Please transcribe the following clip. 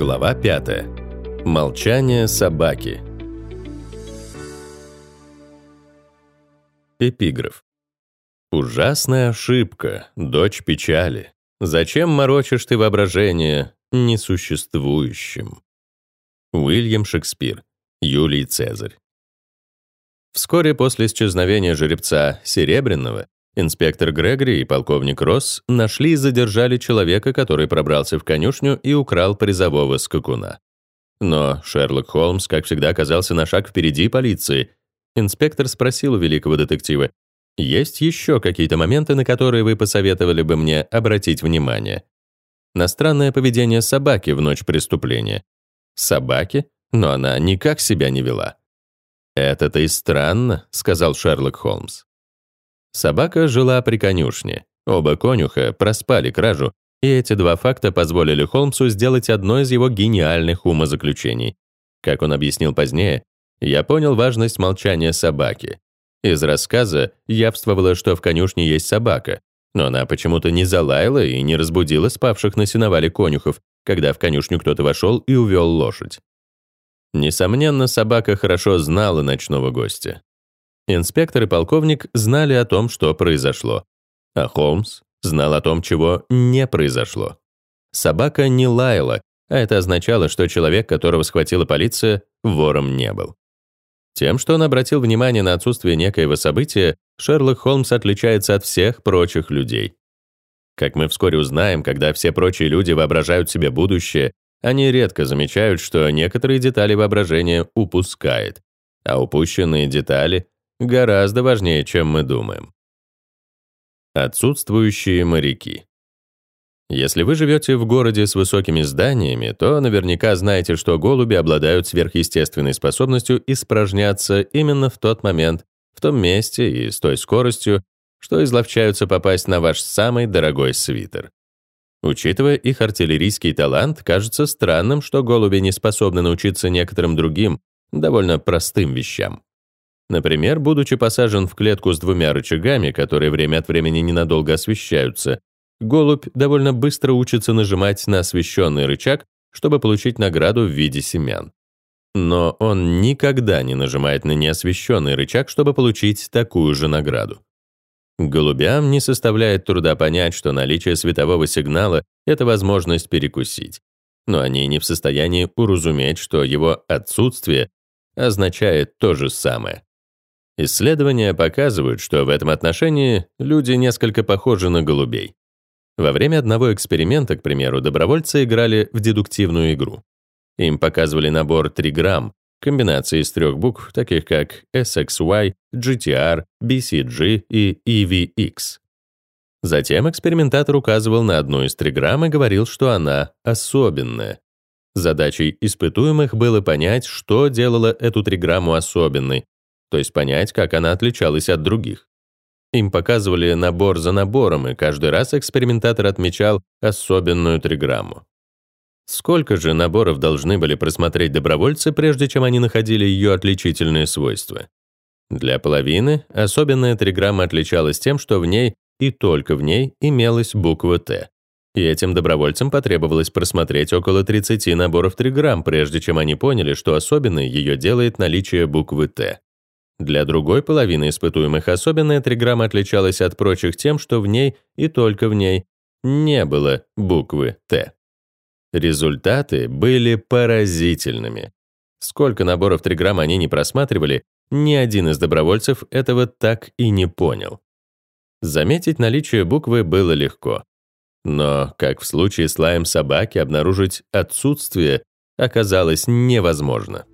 Глава 5. Молчание собаки. Эпиграф. Ужасная ошибка, дочь печали. Зачем морочишь ты воображение несуществующим? Уильям Шекспир, Юлий Цезарь. Вскоре после исчезновения жеребца Серебряного инспектор Грегори и полковник Росс нашли и задержали человека, который пробрался в конюшню и украл призового скакуна. Но Шерлок Холмс, как всегда, оказался на шаг впереди полиции. Инспектор спросил у великого детектива, «Есть еще какие-то моменты, на которые вы посоветовали бы мне обратить внимание?» На странное поведение собаки в ночь преступления. Собаки? Но она никак себя не вела. «Это-то и странно», — сказал Шерлок Холмс. Собака жила при конюшне. Оба конюха проспали кражу, и эти два факта позволили Холмсу сделать одно из его гениальных умозаключений. Как он объяснил позднее, я понял важность молчания собаки. Из рассказа явствовало, что в конюшне есть собака, но она почему-то не залаяла и не разбудила спавших на сеновале конюхов, когда в конюшню кто-то вошел и увел лошадь. Несомненно, собака хорошо знала ночного гостя. Инспектор и полковник знали о том, что произошло. А Холмс знал о том, чего не произошло. Собака не лаяла, а это означало, что человек, которого схватила полиция, вором не был. Тем, что он обратил внимание на отсутствие некоего события, Шерлок Холмс отличается от всех прочих людей. Как мы вскоре узнаем, когда все прочие люди воображают себе будущее, они редко замечают, что некоторые детали воображения упускает, а упущенные детали гораздо важнее, чем мы думаем. Отсутствующие моряки. Если вы живете в городе с высокими зданиями, то наверняка знаете, что голуби обладают сверхъестественной способностью испражняться именно в тот момент, в том месте и с той скоростью, что изловчаются попасть на ваш самый дорогой свитер. Учитывая их артиллерийский талант, кажется странным, что голуби не способны научиться некоторым другим, довольно простым вещам. Например, будучи посажен в клетку с двумя рычагами, которые время от времени ненадолго освещаются, голубь довольно быстро учится нажимать на освещенный рычаг, чтобы получить награду в виде семян. Но он никогда не нажимает на неосвещенный рычаг, чтобы получить такую же награду. Голубям не составляет труда понять, что наличие светового сигнала — это возможность перекусить. Но они не в состоянии уразуметь, что его отсутствие означает то же самое. Исследования показывают, что в этом отношении люди несколько похожи на голубей. Во время одного эксперимента, к примеру, добровольцы играли в дедуктивную игру. Им показывали набор триграмм, комбинации из трех букв, таких как SXY, GTR, BCG и EVX. Затем экспериментатор указывал на одну из триграмм и говорил, что она особенная. Задачей испытуемых было понять, что делало эту триграмму особенной, то есть понять, как она отличалась от других. Им показывали набор за набором, и каждый раз экспериментатор отмечал особенную триграмму. Сколько же наборов должны были просмотреть добровольцы, прежде чем они находили ее отличительные свойства? Для половины особенная триграмма отличалась тем, что в ней и только в ней имелась буква «Т». И этим добровольцам потребовалось просмотреть около 30 наборов триграмм, прежде чем они поняли, что особенной ее делает наличие буквы «Т». Для другой половины испытуемых особенная триграмма отличалась от прочих тем, что в ней и только в ней не было буквы «Т». Результаты были поразительными. Сколько наборов триграмм они не просматривали, ни один из добровольцев этого так и не понял. Заметить наличие буквы было легко. Но, как в случае с лаем собаки, обнаружить отсутствие оказалось невозможно.